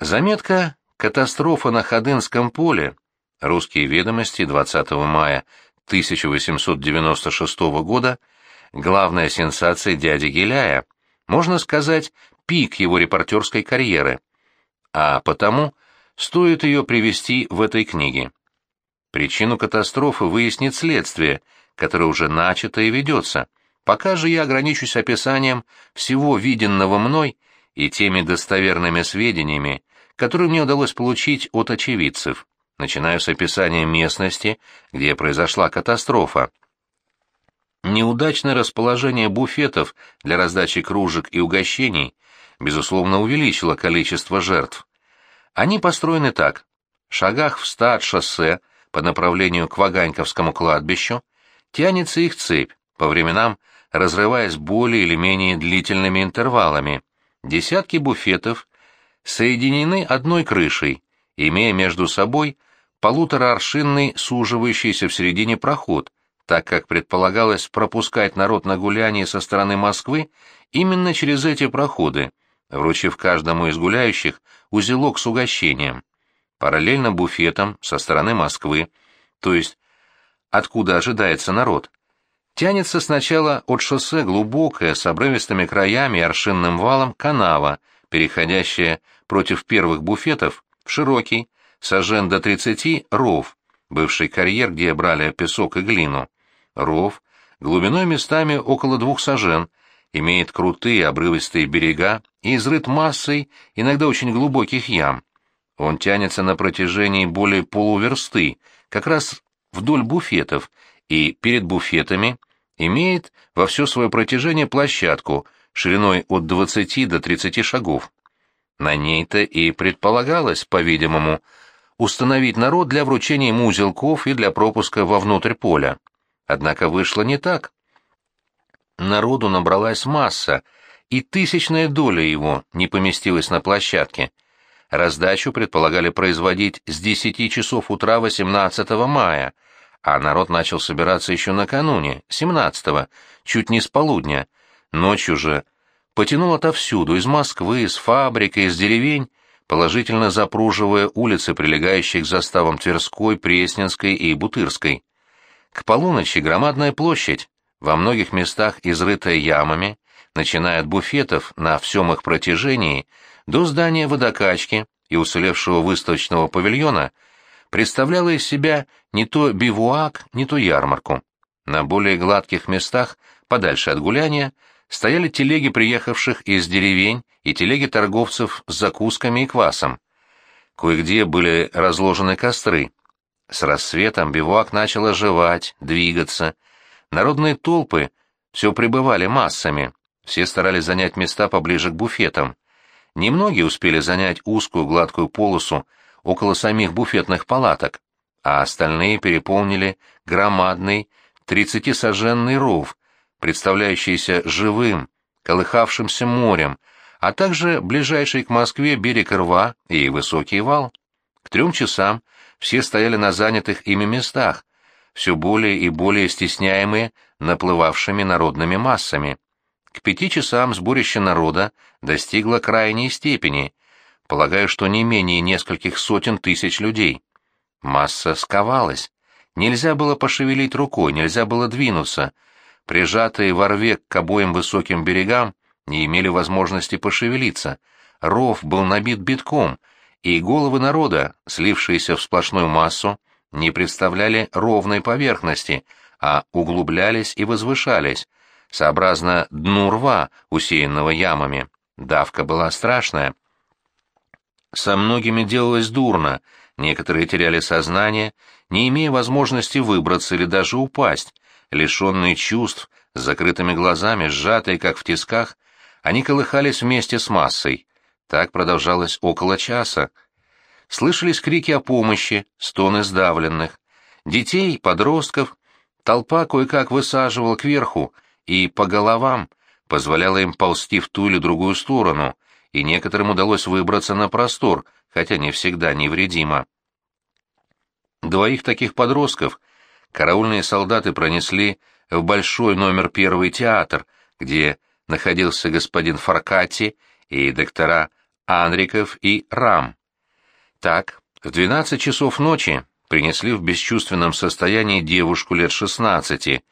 Заметка «Катастрофа на Ходынском поле». Русские ведомости 20 мая 1896 года. Главная сенсация дяди Геляя. Можно сказать, пик его репортерской карьеры. А потому стоит ее привести в этой книге. Причину катастрофы выяснит следствие, которое уже начато и ведется. Пока же я ограничусь описанием всего виденного мной и теми достоверными сведениями, которые мне удалось получить от очевидцев. Начинаю с описания местности, где произошла катастрофа. Неудачное расположение буфетов для раздачи кружек и угощений, безусловно, увеличило количество жертв. Они построены так. В шагах в ста от шоссе – по направлению к Ваганьковскому кладбищу, тянется их цепь, по временам разрываясь более или менее длительными интервалами. Десятки буфетов соединены одной крышей, имея между собой полуторааршинный суживающийся в середине проход, так как предполагалось пропускать народ на гуляние со стороны Москвы именно через эти проходы, вручив каждому из гуляющих узелок с угощением. Параллельно буфетам со стороны Москвы, то есть откуда ожидается народ, тянется сначала от шоссе глубокая, с обрывистыми краями и аршинным валом канава, переходящая против первых буфетов в широкий, сожжен до 30 ров, бывший карьер, где брали песок и глину. Ров, глубиной местами около двух сажен, имеет крутые обрывистые берега и изрыт массой иногда очень глубоких ям. Он тянется на протяжении более полуверсты, как раз вдоль буфетов, и перед буфетами имеет во все свое протяжение площадку шириной от 20 до 30 шагов. На ней-то и предполагалось, по-видимому, установить народ для вручения ему узелков и для пропуска вовнутрь поля. Однако вышло не так. Народу набралась масса, и тысячная доля его не поместилась на площадке. Раздачу предполагали производить с 10 часов утра 18 мая, а народ начал собираться еще накануне, 17-го, чуть не с полудня. Ночью же потянул отовсюду, из Москвы, из фабрик, из деревень, положительно запруживая улицы, прилегающие к заставам Тверской, Пресненской и Бутырской. К полуночи громадная площадь, во многих местах изрытая ямами, начиная от буфетов на всем их протяжении – до здания водокачки и уцелевшего выставочного павильона представляла из себя не то бивуак, не то ярмарку. На более гладких местах, подальше от гуляния, стояли телеги приехавших из деревень и телеги торговцев с закусками и квасом. Кое-где были разложены костры. С рассветом бивуак начал оживать, двигаться. Народные толпы все пребывали массами, все старались занять места поближе к буфетам. Немногие успели занять узкую гладкую полосу около самих буфетных палаток, а остальные переполнили громадный тридцатисоженный ров, представляющийся живым, колыхавшимся морем, а также ближайший к Москве берег рва и высокий вал. К трем часам все стояли на занятых ими местах, все более и более стесняемые наплывавшими народными массами. К пяти часам сборище народа достигло крайней степени, полагаю, что не менее нескольких сотен тысяч людей. Масса сковалась. Нельзя было пошевелить рукой, нельзя было двинуться. Прижатые во рве к обоим высоким берегам не имели возможности пошевелиться. Ров был набит битком, и головы народа, слившиеся в сплошную массу, не представляли ровной поверхности, а углублялись и возвышались, сообразно дну рва, усеянного ямами. Давка была страшная. Со многими делалось дурно, некоторые теряли сознание, не имея возможности выбраться или даже упасть, лишенные чувств, с закрытыми глазами, сжатые, как в тисках, они колыхались вместе с массой. Так продолжалось около часа. Слышались крики о помощи, стоны сдавленных. Детей, подростков, толпа кое-как высаживала кверху, и по головам позволяла им ползти в ту или другую сторону, и некоторым удалось выбраться на простор, хотя не всегда невредимо. Двоих таких подростков караульные солдаты пронесли в большой номер первый театр, где находился господин Фаркати и доктора Анриков и Рам. Так, в 12 часов ночи принесли в бесчувственном состоянии девушку лет 16,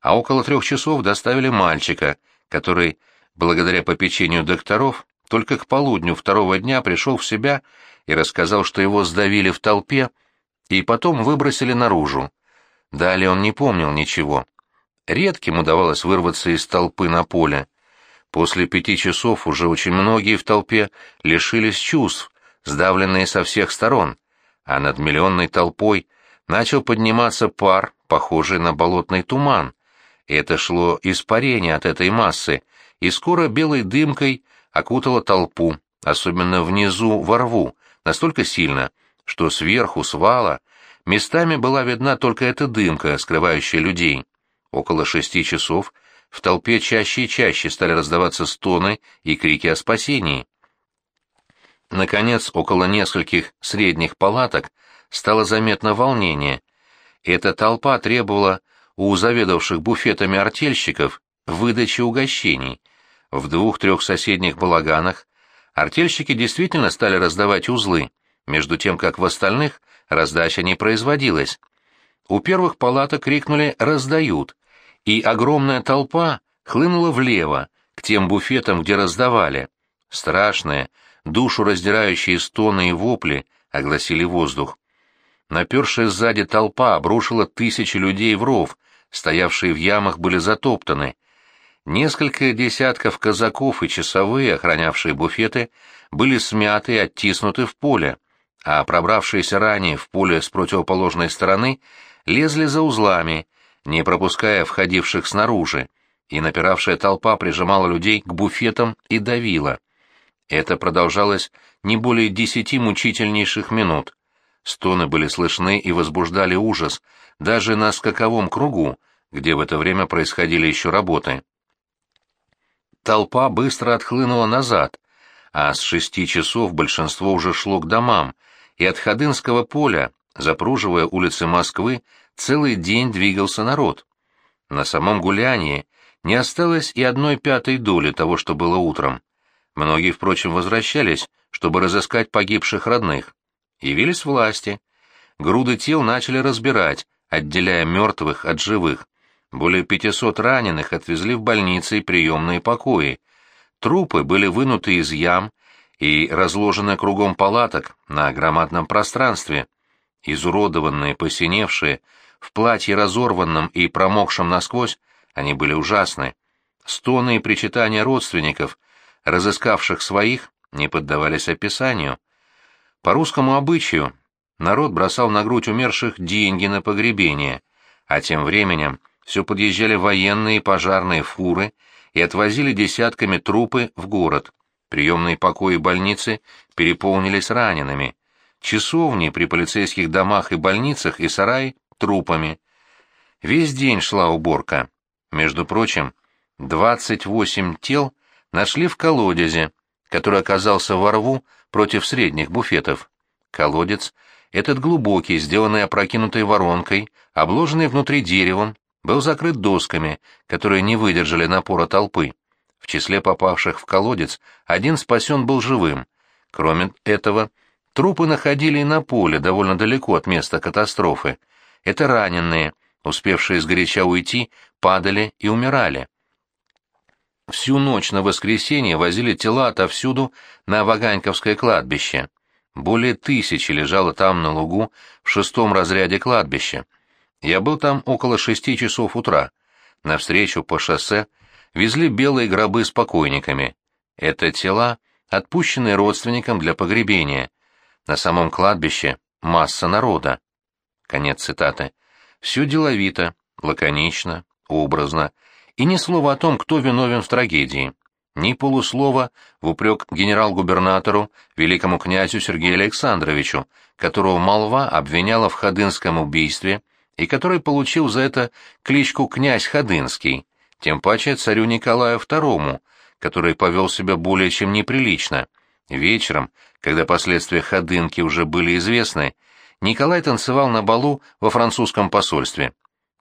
а около трех часов доставили мальчика, который, благодаря попечению докторов, только к полудню второго дня пришел в себя и рассказал, что его сдавили в толпе и потом выбросили наружу. Далее он не помнил ничего. Редким удавалось вырваться из толпы на поле. После пяти часов уже очень многие в толпе лишились чувств, сдавленные со всех сторон, а над миллионной толпой начал подниматься пар, похожий на болотный туман. Это шло испарение от этой массы, и скоро белой дымкой окутало толпу, особенно внизу во рву, настолько сильно, что сверху, с вала, местами была видна только эта дымка, скрывающая людей. Около шести часов в толпе чаще и чаще стали раздаваться стоны и крики о спасении. Наконец, около нескольких средних палаток стало заметно волнение. Эта толпа требовала у заведовавших буфетами артельщиков выдачи угощений. В двух-трех соседних балаганах артельщики действительно стали раздавать узлы, между тем как в остальных раздача не производилась. У первых палаток крикнули «раздают», и огромная толпа хлынула влево, к тем буфетам, где раздавали. Страшные, душу раздирающие стоны и вопли огласили воздух. Напершая сзади толпа обрушила тысячи людей в ров, стоявшие в ямах были затоптаны. Несколько десятков казаков и часовые, охранявшие буфеты, были смяты и оттиснуты в поле, а пробравшиеся ранее в поле с противоположной стороны лезли за узлами, не пропуская входивших снаружи, и напиравшая толпа прижимала людей к буфетам и давила. Это продолжалось не более десяти мучительнейших минут. Стоны были слышны и возбуждали ужас, даже на скаковом кругу, где в это время происходили еще работы. Толпа быстро отхлынула назад, а с шести часов большинство уже шло к домам, и от Ходынского поля, запруживая улицы Москвы, целый день двигался народ. На самом гулянии не осталось и одной пятой доли того, что было утром. Многие, впрочем, возвращались, чтобы разыскать погибших родных. Явились власти. Груды тел начали разбирать, отделяя мертвых от живых. Более 500 раненых отвезли в больницы и приемные покои. Трупы были вынуты из ям и разложены кругом палаток на громадном пространстве. Изуродованные, посиневшие, в платье разорванном и промокшем насквозь, они были ужасны. Стоны и причитания родственников, разыскавших своих, не поддавались описанию. По русскому обычаю народ бросал на грудь умерших деньги на погребение, а тем временем все подъезжали военные и пожарные фуры и отвозили десятками трупы в город. Приемные покои больницы переполнились ранеными. Часовни при полицейских домах и больницах и сараи трупами. Весь день шла уборка. Между прочим, 28 тел нашли в колодезе, который оказался во рву против средних буфетов. Колодец, этот глубокий, сделанный опрокинутой воронкой, обложенный внутри деревом, был закрыт досками, которые не выдержали напора толпы. В числе попавших в колодец один спасен был живым. Кроме этого, трупы находили и на поле, довольно далеко от места катастрофы. Это раненые, успевшие сгоряча уйти, падали и умирали. Всю ночь на воскресенье возили тела отовсюду на Ваганьковское кладбище. Более тысячи лежало там на лугу в шестом разряде кладбища. Я был там около шести часов утра. Навстречу по шоссе везли белые гробы с покойниками. Это тела, отпущенные родственникам для погребения. На самом кладбище масса народа. Конец цитаты. Все деловито, лаконично, образно, и ни слова о том, кто виновен в трагедии. Ни полуслова в упрек генерал-губернатору, великому князю Сергею Александровичу, которого молва обвиняла в ходынском убийстве и который получил за это кличку «князь Ходынский», тем паче царю Николаю II, который повел себя более чем неприлично. Вечером, когда последствия Ходынки уже были известны, Николай танцевал на балу во французском посольстве.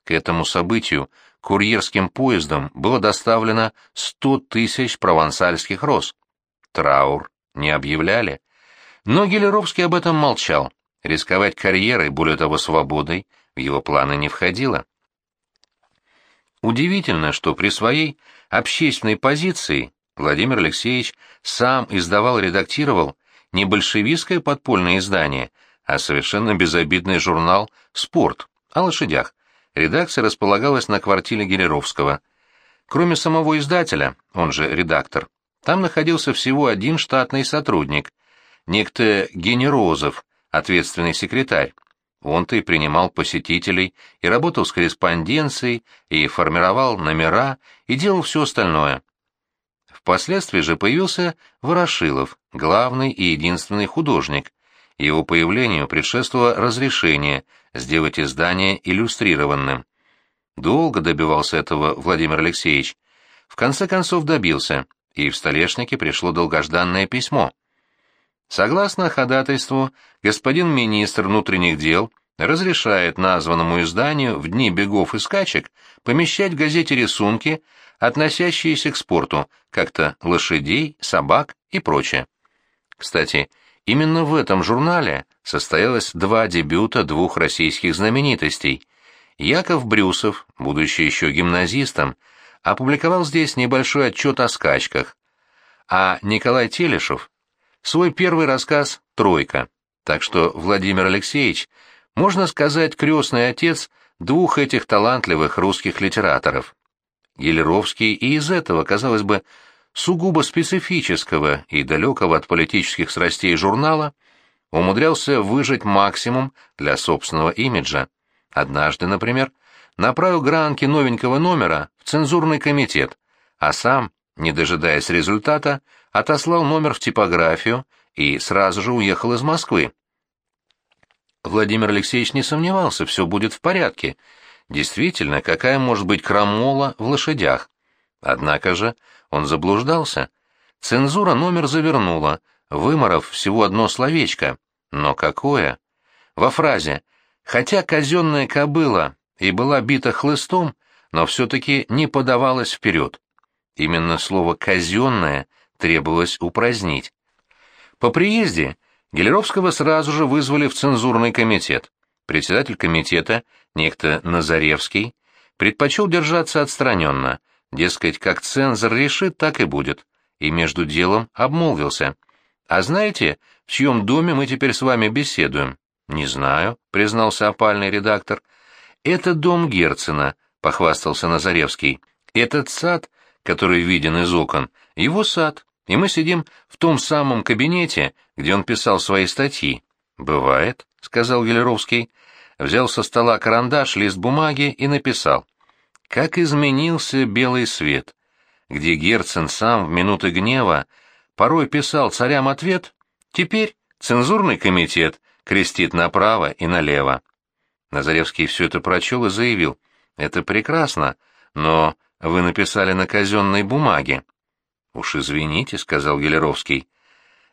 К этому событию курьерским поездом было доставлено 100 тысяч провансальских роз. Траур не объявляли. Но Гелеровский об этом молчал. Рисковать карьерой, более того, свободой, в его планы не входило. Удивительно, что при своей общественной позиции Владимир Алексеевич сам издавал и редактировал не большевистское подпольное издание, а совершенно безобидный журнал «Спорт» о лошадях. Редакция располагалась на квартире Гелеровского. Кроме самого издателя, он же редактор, там находился всего один штатный сотрудник, некто Генерозов, ответственный секретарь. Он-то и принимал посетителей, и работал с корреспонденцией, и формировал номера, и делал все остальное. Впоследствии же появился Ворошилов, главный и единственный художник. Его появлению предшествовало разрешение сделать издание иллюстрированным. Долго добивался этого Владимир Алексеевич. В конце концов добился, и в Столешнике пришло долгожданное письмо — Согласно ходатайству, господин министр внутренних дел разрешает названному изданию в дни бегов и скачек помещать в газете рисунки, относящиеся к спорту, как-то лошадей, собак и прочее. Кстати, именно в этом журнале состоялось два дебюта двух российских знаменитостей. Яков Брюсов, будучи еще гимназистом, опубликовал здесь небольшой отчет о скачках, а Николай Телешев свой первый рассказ «Тройка». Так что Владимир Алексеевич, можно сказать, крестный отец двух этих талантливых русских литераторов. Гелеровский и из этого, казалось бы, сугубо специфического и далекого от политических страстей журнала умудрялся выжать максимум для собственного имиджа. Однажды, например, направил гранки новенького номера в цензурный комитет, а сам, не дожидаясь результата, отослал номер в типографию и сразу же уехал из Москвы. Владимир Алексеевич не сомневался, все будет в порядке. Действительно, какая может быть крамола в лошадях? Однако же он заблуждался. Цензура номер завернула, выморов всего одно словечко. Но какое? Во фразе «хотя казенная кобыла и была бита хлыстом, но все-таки не подавалась вперед». Именно слово «казенное» требовалось упразднить. По приезде Гелеровского сразу же вызвали в цензурный комитет. Председатель комитета, некто Назаревский, предпочел держаться отстраненно, дескать, как цензор решит, так и будет, и между делом обмолвился. «А знаете, в чьем доме мы теперь с вами беседуем?» «Не знаю», — признался опальный редактор. «Это дом Герцена», — похвастался Назаревский. «Этот сад, который виден из окон, его сад, и мы сидим в том самом кабинете, где он писал свои статьи. «Бывает», — сказал Гелеровский, взял со стола карандаш, лист бумаги и написал. «Как изменился белый свет», где Герцен сам в минуты гнева порой писал царям ответ, теперь цензурный комитет крестит направо и налево. Назаревский все это прочел и заявил, «Это прекрасно, но вы написали на казенной бумаге». «Уж извините», — сказал Гелеровский.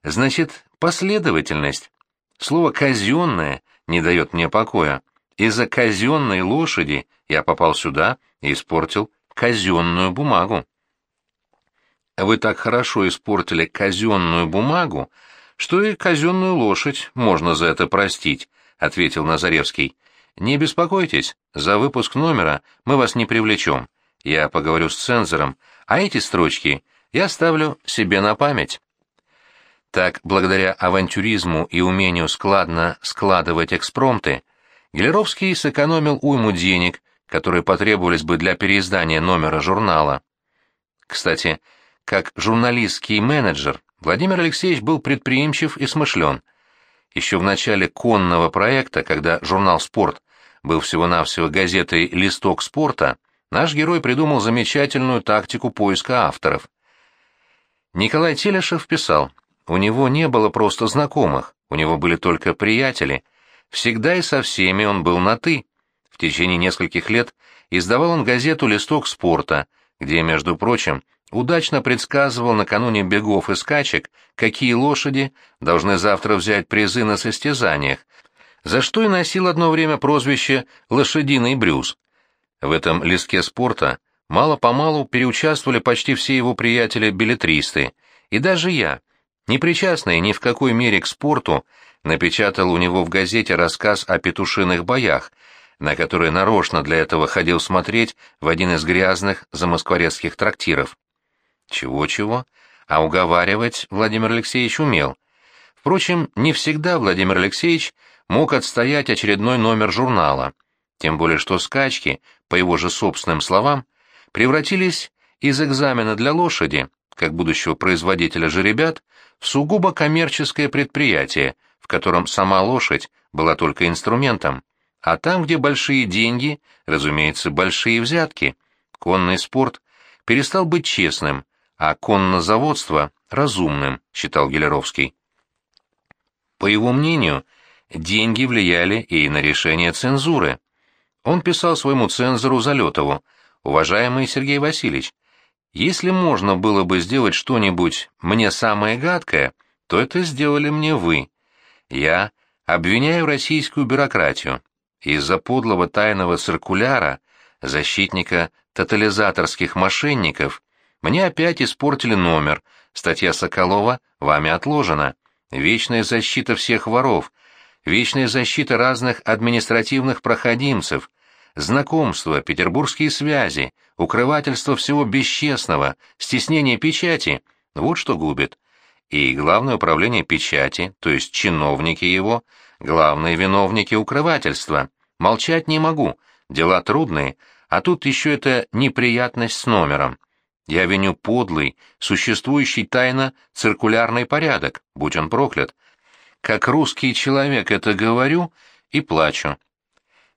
«Значит, последовательность. Слово «казенное» не дает мне покоя. Из-за казенной лошади я попал сюда и испортил казенную бумагу». «Вы так хорошо испортили казенную бумагу, что и казенную лошадь можно за это простить», — ответил Назаревский. «Не беспокойтесь, за выпуск номера мы вас не привлечем. Я поговорю с цензором, а эти строчки я ставлю себе на память. Так, благодаря авантюризму и умению складно складывать экспромты, Гелеровский сэкономил уйму денег, которые потребовались бы для переиздания номера журнала. Кстати, как журналистский менеджер, Владимир Алексеевич был предприимчив и смышлен. Еще в начале конного проекта, когда журнал «Спорт» был всего-навсего газетой «Листок спорта», наш герой придумал замечательную тактику поиска авторов. Николай Телешев писал, у него не было просто знакомых, у него были только приятели. Всегда и со всеми он был на «ты». В течение нескольких лет издавал он газету «Листок спорта», где, между прочим, удачно предсказывал накануне бегов и скачек, какие лошади должны завтра взять призы на состязаниях, за что и носил одно время прозвище «Лошадиный Брюс». В этом листке спорта Мало-помалу переучаствовали почти все его приятели-билетристы, и даже я, непричастный ни в какой мере к спорту, напечатал у него в газете рассказ о петушиных боях, на который нарочно для этого ходил смотреть в один из грязных замоскворецких трактиров. Чего-чего, а уговаривать Владимир Алексеевич умел. Впрочем, не всегда Владимир Алексеевич мог отстоять очередной номер журнала, тем более что скачки, по его же собственным словам, превратились из экзамена для лошади, как будущего производителя жеребят, в сугубо коммерческое предприятие, в котором сама лошадь была только инструментом. А там, где большие деньги, разумеется, большие взятки. Конный спорт перестал быть честным, а коннозаводство — разумным, считал Гелеровский. По его мнению, деньги влияли и на решение цензуры. Он писал своему цензору Залетову, «Уважаемый Сергей Васильевич, если можно было бы сделать что-нибудь мне самое гадкое, то это сделали мне вы. Я обвиняю российскую бюрократию. Из-за подлого тайного циркуляра, защитника тотализаторских мошенников, мне опять испортили номер, статья Соколова вами отложена. Вечная защита всех воров, вечная защита разных административных проходимцев, знакомства, петербургские связи, укрывательство всего бесчестного, стеснение печати — вот что губит. И Главное управление печати, то есть чиновники его, главные виновники укрывательства. Молчать не могу, дела трудные, а тут еще эта неприятность с номером. Я виню подлый, существующий тайно циркулярный порядок, будь он проклят. Как русский человек это говорю и плачу.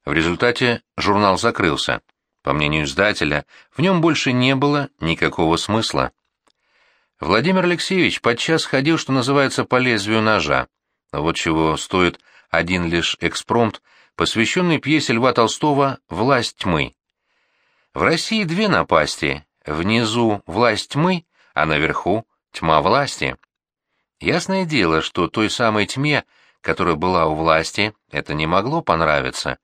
В результате журнал закрылся. По мнению издателя, в нем больше не было никакого смысла. Владимир Алексеевич подчас ходил, что называется, по лезвию ножа. Вот чего стоит один лишь экспромт, посвященный пьесе Льва Толстого «Власть тьмы». В России две напасти. Внизу власть тьмы, а наверху тьма власти. Ясное дело, что той самой тьме, которая была у власти, это не могло понравиться.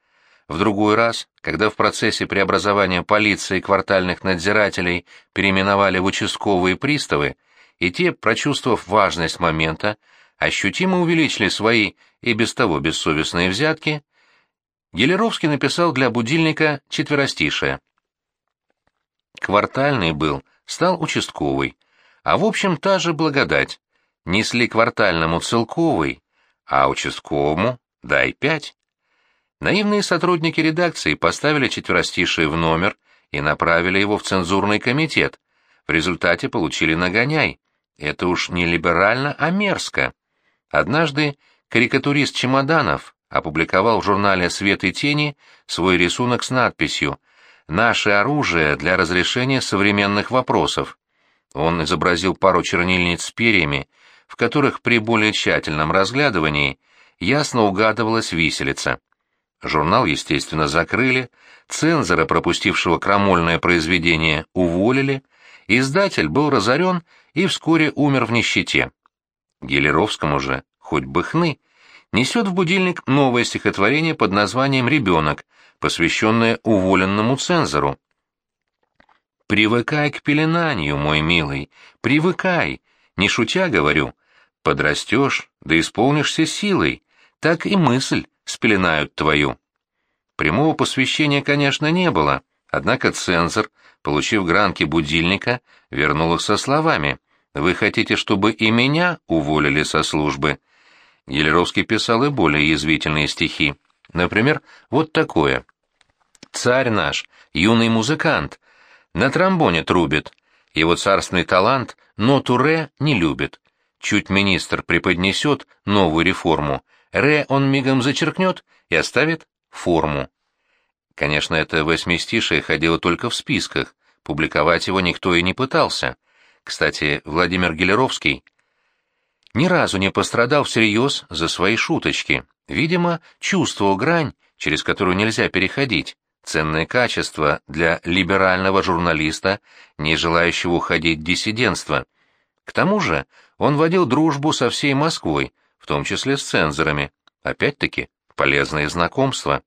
В другой раз, когда в процессе преобразования полиции квартальных надзирателей переименовали в участковые приставы, и те, прочувствовав важность момента, ощутимо увеличили свои и без того бессовестные взятки, Гелеровский написал для будильника четверостишее. Квартальный был, стал участковый, а в общем та же благодать. Несли квартальному целковый, а участковому дай пять. Наивные сотрудники редакции поставили четверостишие в номер и направили его в цензурный комитет. В результате получили нагоняй. Это уж не либерально, а мерзко. Однажды карикатурист Чемоданов опубликовал в журнале «Свет и тени» свой рисунок с надписью «Наше оружие для разрешения современных вопросов». Он изобразил пару чернильниц с перьями, в которых при более тщательном разглядывании ясно угадывалась виселица. Журнал, естественно, закрыли, цензора, пропустившего крамольное произведение, уволили, издатель был разорен и вскоре умер в нищете. Гелеровскому же, хоть бы хны, несет в будильник новое стихотворение под названием «Ребенок», посвященное уволенному цензору. «Привыкай к пеленанию, мой милый, привыкай, не шутя говорю, подрастешь, да исполнишься силой, так и мысль спеленают твою. Прямого посвящения, конечно, не было, однако цензор, получив гранки будильника, вернул их со словами «Вы хотите, чтобы и меня уволили со службы?» Гелеровский писал и более язвительные стихи. Например, вот такое. «Царь наш, юный музыкант, на тромбоне трубит, его царственный талант ноту ре не любит. Чуть министр преподнесет новую реформу, Ре он мигом зачеркнет и оставит форму. Конечно, это восьмистишее ходило только в списках, публиковать его никто и не пытался. Кстати, Владимир Гелеровский ни разу не пострадал всерьез за свои шуточки. Видимо, чувствовал грань, через которую нельзя переходить. Ценное качество для либерального журналиста, не желающего уходить в диссидентство. К тому же он водил дружбу со всей Москвой, в том числе с цензорами. Опять-таки, полезные знакомства.